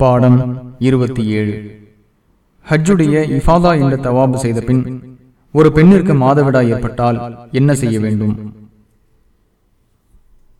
பாடம் இருபத்தி ஏழு. ஹஜ்ஜுடைய இஃபாதா என்ற தவாபு செய்த பின் ஒரு பெண்ணிற்கு மாதவிடா ஏற்பட்டால் என்ன செய்ய வேண்டும்?